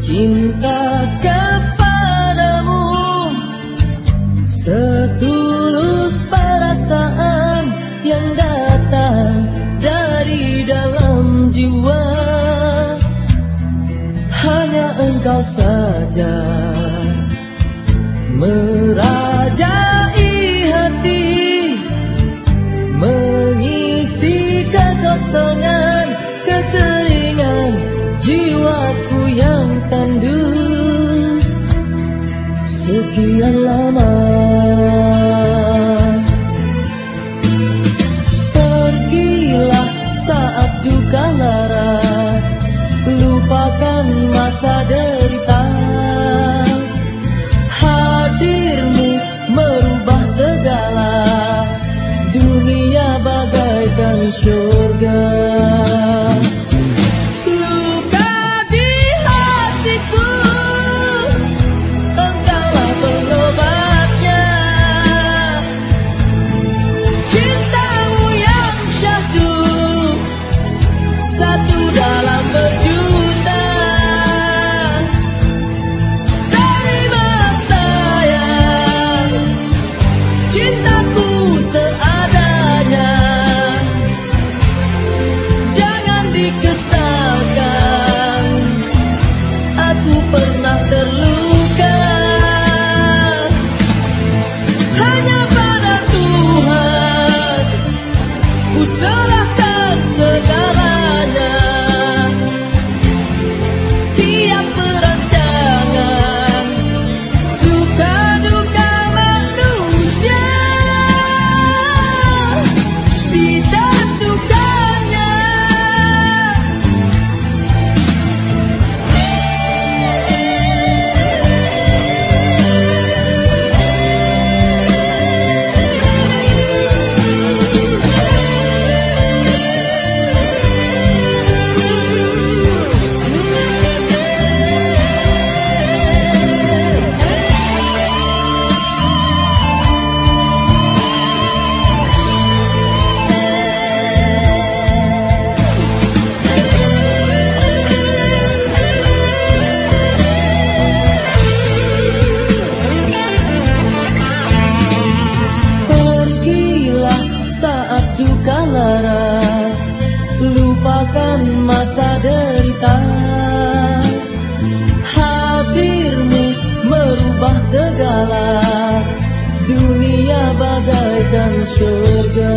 cinta kepadamu setulus perasaan yang datang dari dalam jiwa. Hanya engkau saja tertandung sekian lama. Pergilah saat juga lara. Lupakan masa depan. segala dunia bagaikan surga.